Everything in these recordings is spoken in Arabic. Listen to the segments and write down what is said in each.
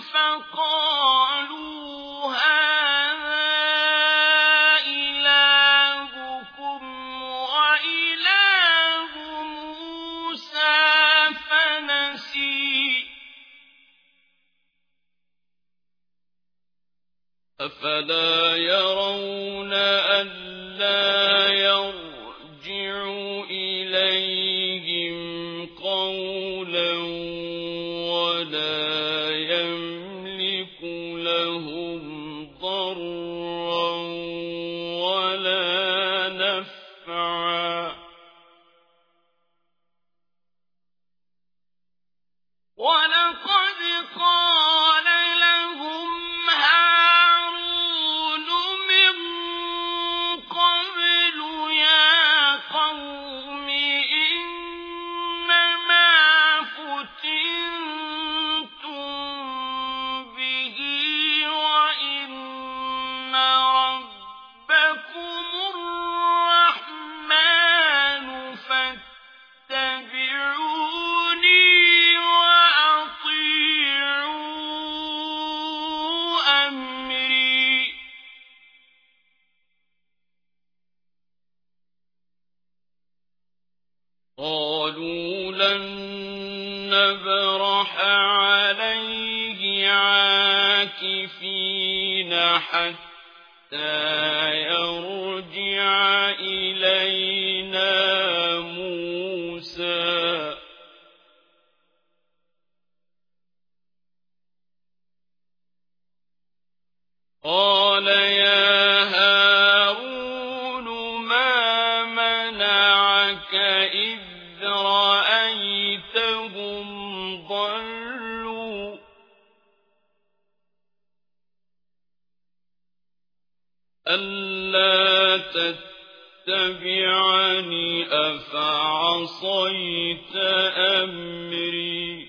فقالوا هذا إلهكم وإله موسى فنسي. أفلا يرون أن ولا قالوا لن نبرح عليه عاكفين حتى يرجع إلينا موسى قال يا هارون ما منعك إذ رأيتهم ضلوا ألا تتبعني أفعصيت أمري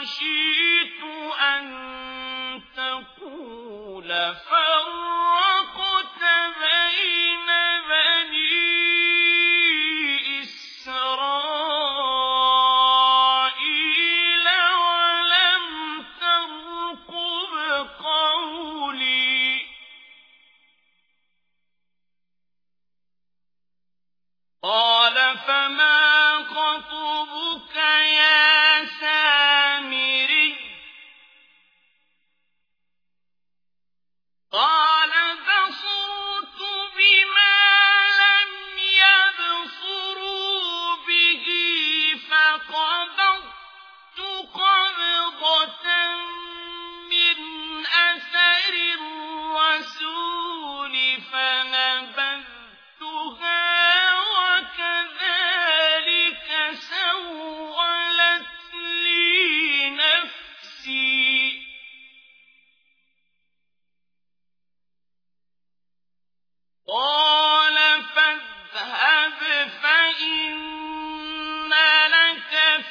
خشيت أن تقول فرق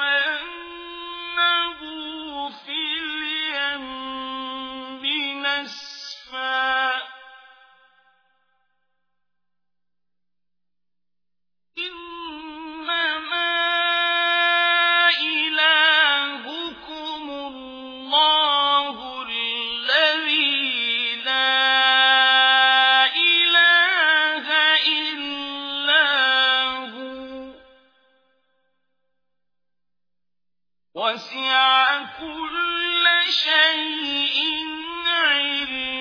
فَأَنْتَ وسع كل شيء علما